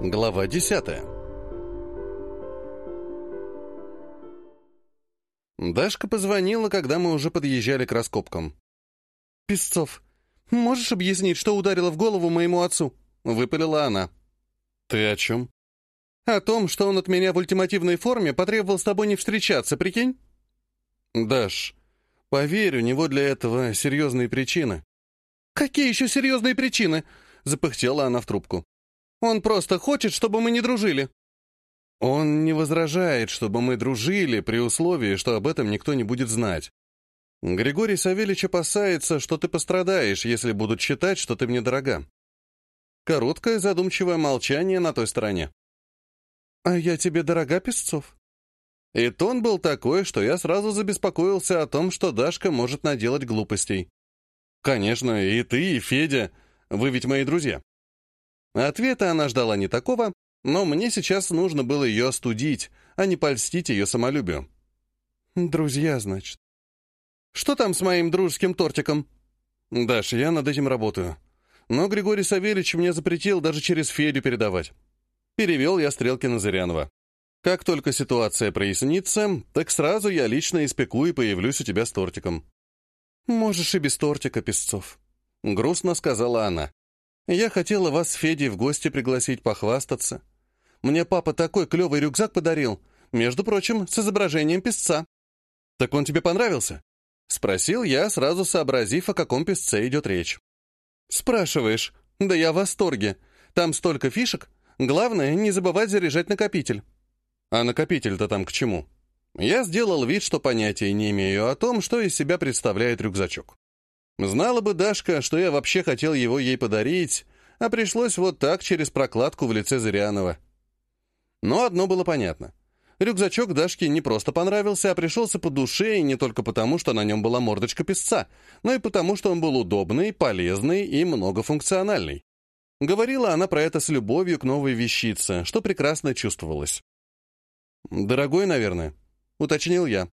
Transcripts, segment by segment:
Глава десятая. Дашка позвонила, когда мы уже подъезжали к раскопкам. «Песцов, можешь объяснить, что ударило в голову моему отцу?» — выпалила она. «Ты о чем?» «О том, что он от меня в ультимативной форме потребовал с тобой не встречаться, прикинь?» «Даш, поверь, у него для этого серьезные причины». «Какие еще серьезные причины?» — запыхтела она в трубку. Он просто хочет, чтобы мы не дружили». «Он не возражает, чтобы мы дружили, при условии, что об этом никто не будет знать. Григорий Савельевич опасается, что ты пострадаешь, если будут считать, что ты мне дорога». Короткое задумчивое молчание на той стороне. «А я тебе дорога, Песцов?» И тон был такой, что я сразу забеспокоился о том, что Дашка может наделать глупостей. «Конечно, и ты, и Федя. Вы ведь мои друзья. Ответа она ждала не такого, но мне сейчас нужно было ее остудить, а не польстить ее самолюбию. «Друзья, значит». «Что там с моим дружеским тортиком?» «Даш, я над этим работаю. Но Григорий Савельевич мне запретил даже через Федю передавать». Перевел я стрелки на Зырянова. «Как только ситуация прояснится, так сразу я лично испеку и появлюсь у тебя с тортиком». «Можешь и без тортика, Песцов», — грустно сказала она. Я хотела вас с Федей в гости пригласить похвастаться. Мне папа такой клевый рюкзак подарил, между прочим, с изображением песца. Так он тебе понравился? Спросил я, сразу сообразив, о каком песце идет речь. Спрашиваешь? Да я в восторге. Там столько фишек. Главное, не забывать заряжать накопитель. А накопитель-то там к чему? Я сделал вид, что понятия не имею о том, что из себя представляет рюкзачок. Знала бы Дашка, что я вообще хотел его ей подарить, а пришлось вот так через прокладку в лице Зырянова. Но одно было понятно. Рюкзачок Дашке не просто понравился, а пришелся по душе, и не только потому, что на нем была мордочка песца, но и потому, что он был удобный, полезный и многофункциональный. Говорила она про это с любовью к новой вещице, что прекрасно чувствовалось. «Дорогой, наверное», — уточнил я.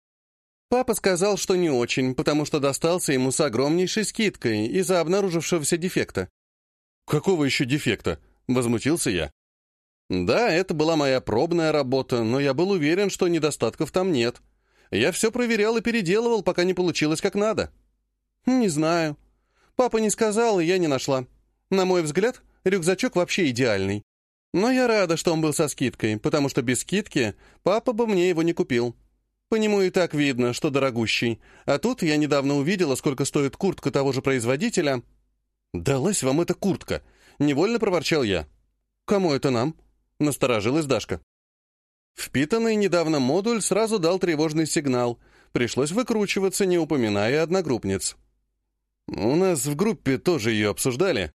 Папа сказал, что не очень, потому что достался ему с огромнейшей скидкой из-за обнаружившегося дефекта. «Какого еще дефекта?» — возмутился я. «Да, это была моя пробная работа, но я был уверен, что недостатков там нет. Я все проверял и переделывал, пока не получилось как надо». «Не знаю. Папа не сказал, и я не нашла. На мой взгляд, рюкзачок вообще идеальный. Но я рада, что он был со скидкой, потому что без скидки папа бы мне его не купил. По нему и так видно, что дорогущий. А тут я недавно увидела, сколько стоит куртка того же производителя. «Далась вам эта куртка!» — невольно проворчал я. «Кому это нам?» — насторожилась Дашка. Впитанный недавно модуль сразу дал тревожный сигнал. Пришлось выкручиваться, не упоминая одногруппниц. «У нас в группе тоже ее обсуждали.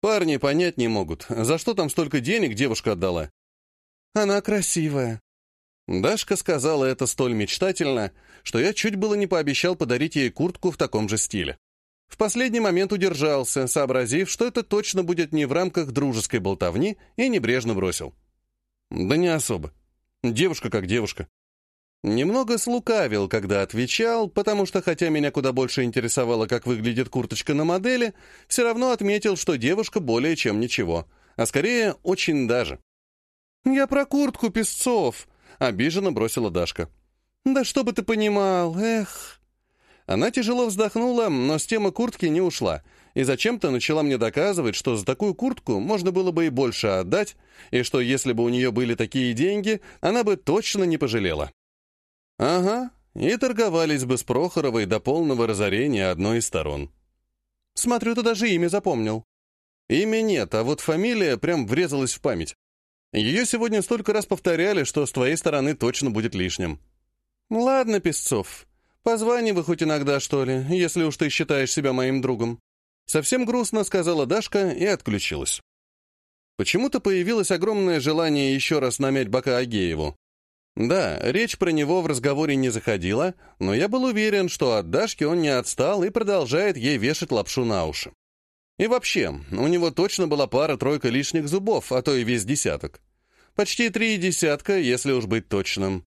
Парни понять не могут, за что там столько денег девушка отдала?» «Она красивая», Дашка сказала это столь мечтательно, что я чуть было не пообещал подарить ей куртку в таком же стиле. В последний момент удержался, сообразив, что это точно будет не в рамках дружеской болтовни, и небрежно бросил. Да не особо. Девушка как девушка. Немного слукавил, когда отвечал, потому что, хотя меня куда больше интересовало, как выглядит курточка на модели, все равно отметил, что девушка более чем ничего, а скорее очень даже. «Я про куртку, Песцов!» Обиженно бросила Дашка. «Да что бы ты понимал, эх!» Она тяжело вздохнула, но с темы куртки не ушла, и зачем-то начала мне доказывать, что за такую куртку можно было бы и больше отдать, и что если бы у нее были такие деньги, она бы точно не пожалела. Ага, и торговались бы с Прохоровой до полного разорения одной из сторон. Смотрю, ты даже имя запомнил. Имя нет, а вот фамилия прям врезалась в память. Ее сегодня столько раз повторяли, что с твоей стороны точно будет лишним. Ладно, Песцов, позванивай хоть иногда, что ли, если уж ты считаешь себя моим другом. Совсем грустно сказала Дашка и отключилась. Почему-то появилось огромное желание еще раз намять бока Агееву. Да, речь про него в разговоре не заходила, но я был уверен, что от Дашки он не отстал и продолжает ей вешать лапшу на уши. И вообще, у него точно была пара-тройка лишних зубов, а то и весь десяток. Почти три десятка, если уж быть точным.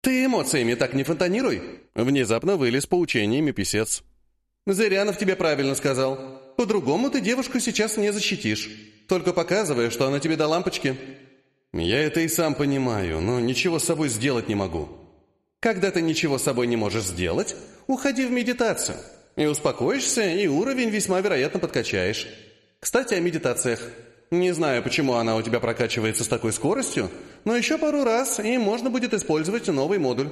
«Ты эмоциями так не фонтанируй!» Внезапно вылез поучениями писец. «Зырянов тебе правильно сказал. По-другому ты девушку сейчас не защитишь. только показывая, что она тебе до лампочки». «Я это и сам понимаю, но ничего с собой сделать не могу». «Когда ты ничего с собой не можешь сделать, уходи в медитацию. И успокоишься, и уровень весьма вероятно подкачаешь. Кстати, о медитациях. Не знаю, почему она у тебя прокачивается с такой скоростью, но еще пару раз, и можно будет использовать новый модуль».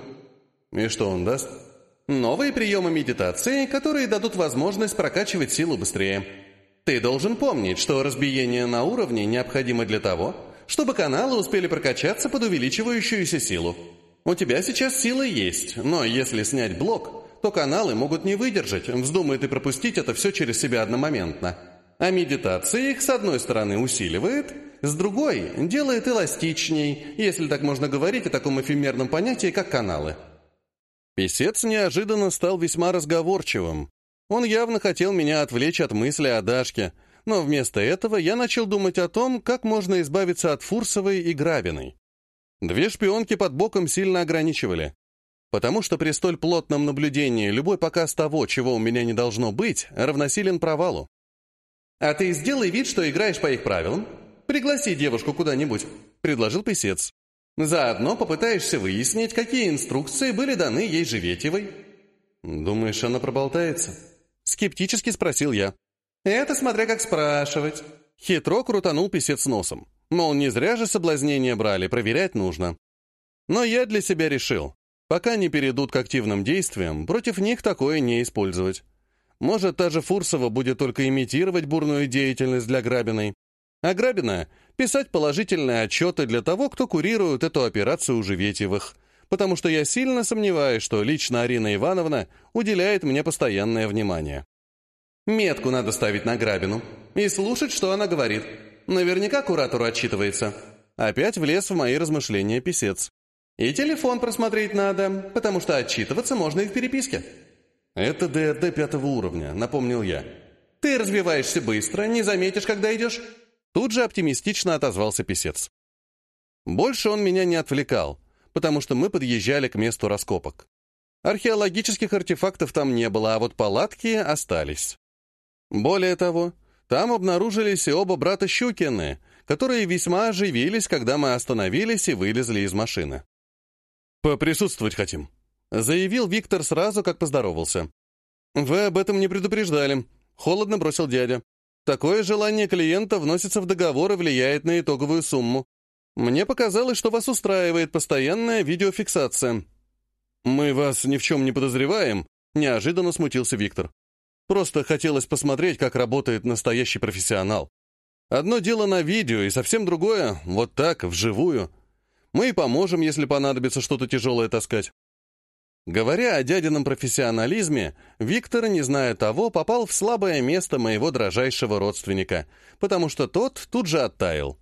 «И что он даст?» «Новые приемы медитации, которые дадут возможность прокачивать силу быстрее». Ты должен помнить, что разбиение на уровне необходимо для того, чтобы каналы успели прокачаться под увеличивающуюся силу. У тебя сейчас сила есть, но если снять блок, то каналы могут не выдержать, вздумает и пропустить это все через себя одномоментно. А медитация их, с одной стороны, усиливает, с другой – делает эластичней, если так можно говорить о таком эфемерном понятии, как каналы. Песец неожиданно стал весьма разговорчивым, он явно хотел меня отвлечь от мысли о Дашке, но вместо этого я начал думать о том, как можно избавиться от Фурсовой и Грабиной. Две шпионки под боком сильно ограничивали, потому что при столь плотном наблюдении любой показ того, чего у меня не должно быть, равносилен провалу. «А ты сделай вид, что играешь по их правилам. Пригласи девушку куда-нибудь», — предложил писец. «Заодно попытаешься выяснить, какие инструкции были даны ей Живетевой». «Думаешь, она проболтается?» Скептически спросил я. «Это смотря как спрашивать». Хитро крутанул писец носом. Мол, не зря же соблазнение брали, проверять нужно. Но я для себя решил, пока не перейдут к активным действиям, против них такое не использовать. Может, та же Фурсова будет только имитировать бурную деятельность для Грабиной, а Грабина — писать положительные отчеты для того, кто курирует эту операцию у Живетьевых, потому что я сильно сомневаюсь, что лично Арина Ивановна уделяет мне постоянное внимание. Метку надо ставить на Грабину и слушать, что она говорит. Наверняка куратору отчитывается. Опять влез в мои размышления писец. И телефон просмотреть надо, потому что отчитываться можно и в переписке. Это ДРД пятого уровня, напомнил я. Ты развиваешься быстро, не заметишь, когда идешь. Тут же оптимистично отозвался писец. Больше он меня не отвлекал, потому что мы подъезжали к месту раскопок. Археологических артефактов там не было, а вот палатки остались. Более того, там обнаружились и оба брата Щукины, которые весьма оживились, когда мы остановились и вылезли из машины. «Поприсутствовать хотим», — заявил Виктор сразу, как поздоровался. «Вы об этом не предупреждали», — холодно бросил дядя. «Такое желание клиента вносится в договор и влияет на итоговую сумму. Мне показалось, что вас устраивает постоянная видеофиксация». «Мы вас ни в чем не подозреваем», — неожиданно смутился Виктор. «Просто хотелось посмотреть, как работает настоящий профессионал. Одно дело на видео, и совсем другое — вот так, вживую. Мы и поможем, если понадобится что-то тяжелое таскать». Говоря о дядином профессионализме, Виктор, не зная того, попал в слабое место моего дрожайшего родственника, потому что тот тут же оттаял.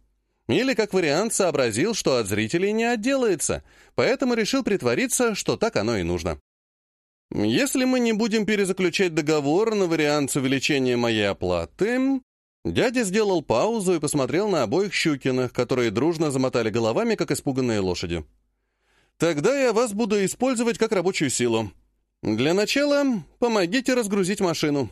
Или, как вариант, сообразил, что от зрителей не отделается, поэтому решил притвориться, что так оно и нужно. Если мы не будем перезаключать договор на вариант с увеличением моей оплаты... Дядя сделал паузу и посмотрел на обоих Щукиных, которые дружно замотали головами, как испуганные лошади. «Тогда я вас буду использовать как рабочую силу. Для начала помогите разгрузить машину».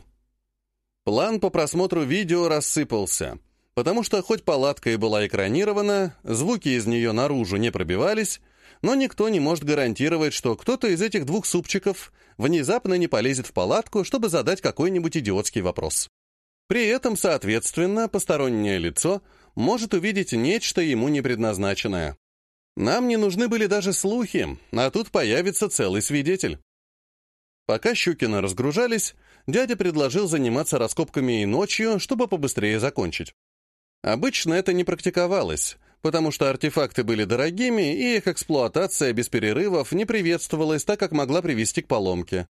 План по просмотру видео рассыпался потому что хоть палатка и была экранирована, звуки из нее наружу не пробивались, но никто не может гарантировать, что кто-то из этих двух супчиков внезапно не полезет в палатку, чтобы задать какой-нибудь идиотский вопрос. При этом, соответственно, постороннее лицо может увидеть нечто ему не предназначенное. Нам не нужны были даже слухи, а тут появится целый свидетель. Пока Щукина разгружались, дядя предложил заниматься раскопками и ночью, чтобы побыстрее закончить. Обычно это не практиковалось, потому что артефакты были дорогими, и их эксплуатация без перерывов не приветствовалась, так как могла привести к поломке.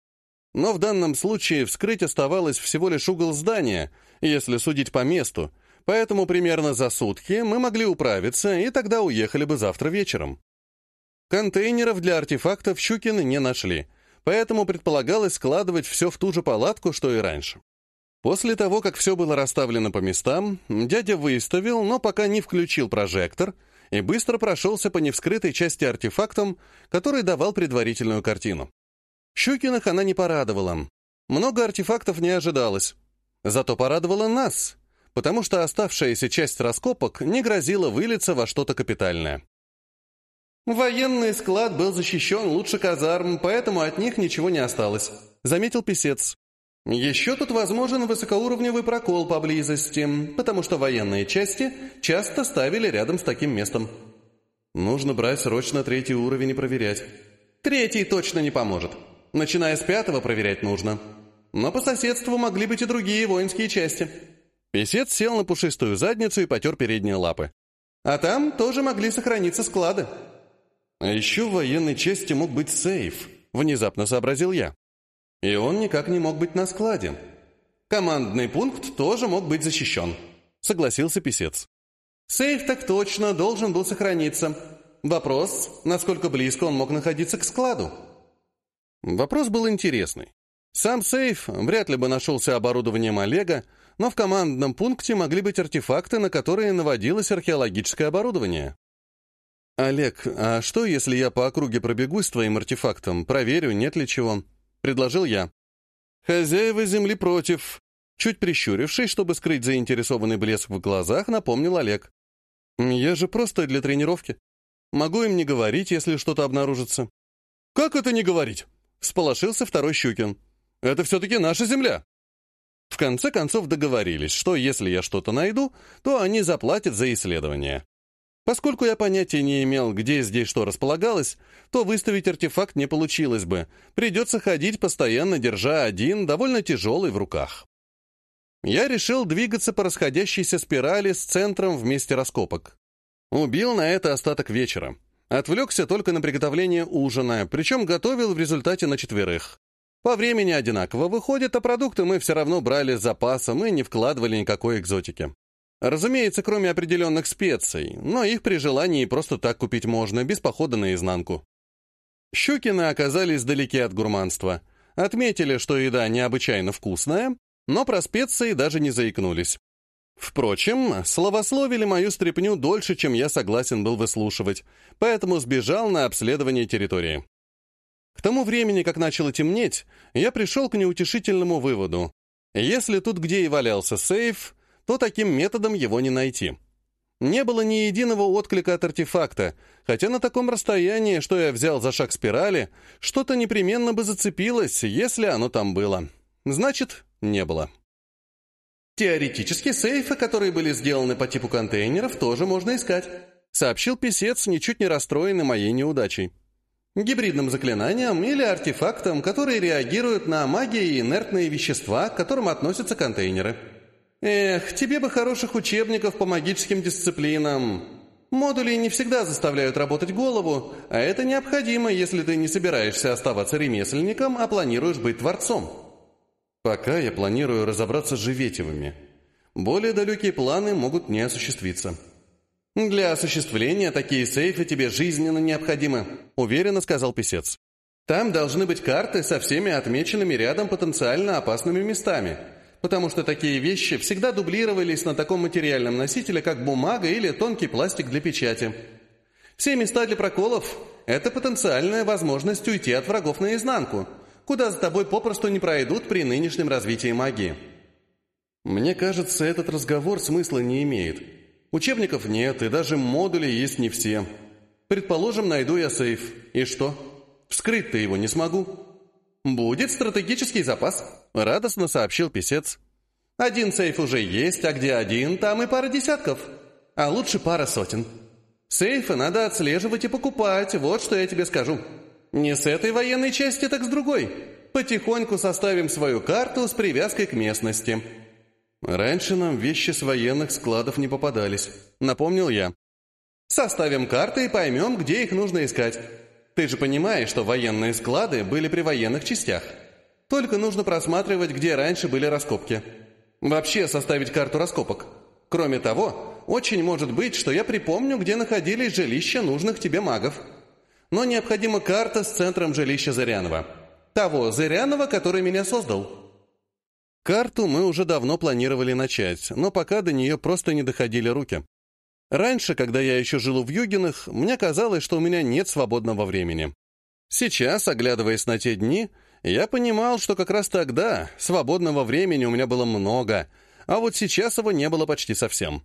Но в данном случае вскрыть оставалось всего лишь угол здания, если судить по месту, поэтому примерно за сутки мы могли управиться, и тогда уехали бы завтра вечером. Контейнеров для артефактов Щукины не нашли, поэтому предполагалось складывать все в ту же палатку, что и раньше. После того, как все было расставлено по местам, дядя выставил, но пока не включил прожектор, и быстро прошелся по невскрытой части артефактам, который давал предварительную картину. Щукиных она не порадовала. Много артефактов не ожидалось. Зато порадовала нас, потому что оставшаяся часть раскопок не грозила вылиться во что-то капитальное. «Военный склад был защищен лучше казарм, поэтому от них ничего не осталось», — заметил писец. «Еще тут возможен высокоуровневый прокол поблизости, потому что военные части часто ставили рядом с таким местом». «Нужно брать срочно третий уровень и проверять». «Третий точно не поможет. Начиная с пятого проверять нужно. Но по соседству могли быть и другие воинские части». Песец сел на пушистую задницу и потер передние лапы. «А там тоже могли сохраниться склады». А еще в военной части мог быть сейф, внезапно сообразил я. И он никак не мог быть на складе. Командный пункт тоже мог быть защищен, согласился писец. Сейф так точно должен был сохраниться. Вопрос, насколько близко он мог находиться к складу. Вопрос был интересный. Сам сейф вряд ли бы нашелся оборудованием Олега, но в командном пункте могли быть артефакты, на которые наводилось археологическое оборудование. «Олег, а что, если я по округе пробегусь с твоим артефактом, проверю, нет ли чего?» — предложил я. «Хозяева земли против». Чуть прищурившись, чтобы скрыть заинтересованный блеск в глазах, напомнил Олег. «Я же просто для тренировки. Могу им не говорить, если что-то обнаружится». «Как это не говорить?» — всполошился второй Щукин. «Это все-таки наша земля». В конце концов договорились, что если я что-то найду, то они заплатят за исследование. Поскольку я понятия не имел, где здесь что располагалось, то выставить артефакт не получилось бы. Придется ходить, постоянно держа один, довольно тяжелый в руках. Я решил двигаться по расходящейся спирали с центром вместе раскопок. Убил на это остаток вечера. Отвлекся только на приготовление ужина, причем готовил в результате на четверых. По времени одинаково выходит, а продукты мы все равно брали с запасом и не вкладывали никакой экзотики. Разумеется, кроме определенных специй, но их при желании просто так купить можно, без похода наизнанку. Щукины оказались далеки от гурманства. Отметили, что еда необычайно вкусная, но про специи даже не заикнулись. Впрочем, словословили мою стряпню дольше, чем я согласен был выслушивать, поэтому сбежал на обследование территории. К тому времени, как начало темнеть, я пришел к неутешительному выводу. Если тут где и валялся сейф, то таким методом его не найти. Не было ни единого отклика от артефакта, хотя на таком расстоянии, что я взял за шаг спирали, что-то непременно бы зацепилось, если оно там было. Значит, не было. Теоретически сейфы, которые были сделаны по типу контейнеров, тоже можно искать, сообщил писец, ничуть не расстроенный моей неудачей. Гибридным заклинанием или артефактом, которые реагируют на магии и инертные вещества, к которым относятся контейнеры. Эх, тебе бы хороших учебников по магическим дисциплинам. Модули не всегда заставляют работать голову, а это необходимо, если ты не собираешься оставаться ремесленником, а планируешь быть творцом. Пока я планирую разобраться с Живетевыми. Более далекие планы могут не осуществиться. «Для осуществления такие сейфы тебе жизненно необходимы», — уверенно сказал писец. «Там должны быть карты со всеми отмеченными рядом потенциально опасными местами, потому что такие вещи всегда дублировались на таком материальном носителе, как бумага или тонкий пластик для печати. Все места для проколов – это потенциальная возможность уйти от врагов наизнанку, куда за тобой попросту не пройдут при нынешнем развитии магии. Мне кажется, этот разговор смысла не имеет. Учебников нет, и даже модули есть не все. Предположим, найду я сейф. И что? Вскрыть-то его не смогу. «Будет стратегический запас», — радостно сообщил писец. «Один сейф уже есть, а где один, там и пара десятков. А лучше пара сотен. Сейфы надо отслеживать и покупать, вот что я тебе скажу. Не с этой военной части, так с другой. Потихоньку составим свою карту с привязкой к местности». «Раньше нам вещи с военных складов не попадались», — напомнил я. «Составим карты и поймем, где их нужно искать». Ты же понимаешь, что военные склады были при военных частях. Только нужно просматривать, где раньше были раскопки. Вообще составить карту раскопок. Кроме того, очень может быть, что я припомню, где находились жилища нужных тебе магов. Но необходима карта с центром жилища Зырянова. Того Зырянова, который меня создал. Карту мы уже давно планировали начать, но пока до нее просто не доходили руки. Раньше, когда я еще жил в Югинах, мне казалось, что у меня нет свободного времени. Сейчас, оглядываясь на те дни, я понимал, что как раз тогда свободного времени у меня было много, а вот сейчас его не было почти совсем.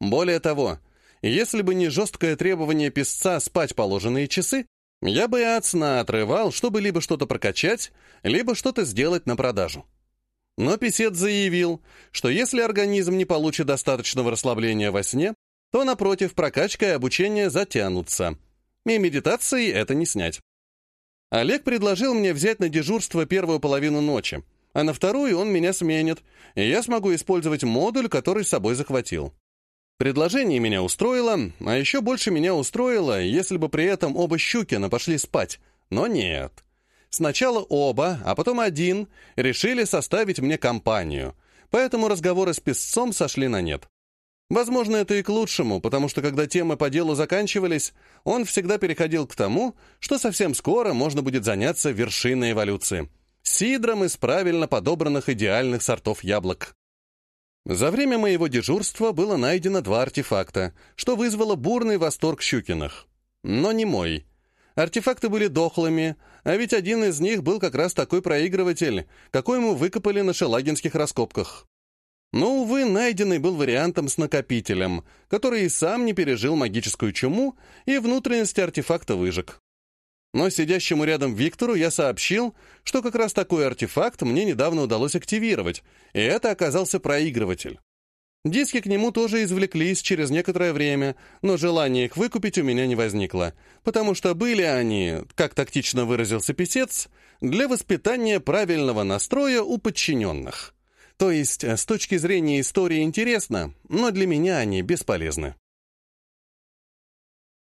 Более того, если бы не жесткое требование писца спать положенные часы, я бы и от сна отрывал, чтобы либо что-то прокачать, либо что-то сделать на продажу. Но писец заявил, что если организм не получит достаточного расслабления во сне, то, напротив, прокачка и обучение затянутся. И медитацией это не снять. Олег предложил мне взять на дежурство первую половину ночи, а на вторую он меня сменит, и я смогу использовать модуль, который с собой захватил. Предложение меня устроило, а еще больше меня устроило, если бы при этом оба Щукина пошли спать. Но нет. Сначала оба, а потом один решили составить мне компанию, поэтому разговоры с песцом сошли на нет. Возможно, это и к лучшему, потому что когда темы по делу заканчивались, он всегда переходил к тому, что совсем скоро можно будет заняться вершиной эволюции — сидром из правильно подобранных идеальных сортов яблок. За время моего дежурства было найдено два артефакта, что вызвало бурный восторг Щукиных. Но не мой. Артефакты были дохлыми, а ведь один из них был как раз такой проигрыватель, какой мы выкопали на шелагинских раскопках. Но, увы, найденный был вариантом с накопителем, который и сам не пережил магическую чуму и внутренности артефакта выжег. Но сидящему рядом Виктору я сообщил, что как раз такой артефакт мне недавно удалось активировать, и это оказался проигрыватель. Диски к нему тоже извлеклись через некоторое время, но желания их выкупить у меня не возникло, потому что были они, как тактично выразился писец, для воспитания правильного настроя у подчиненных. То есть, с точки зрения истории интересно, но для меня они бесполезны.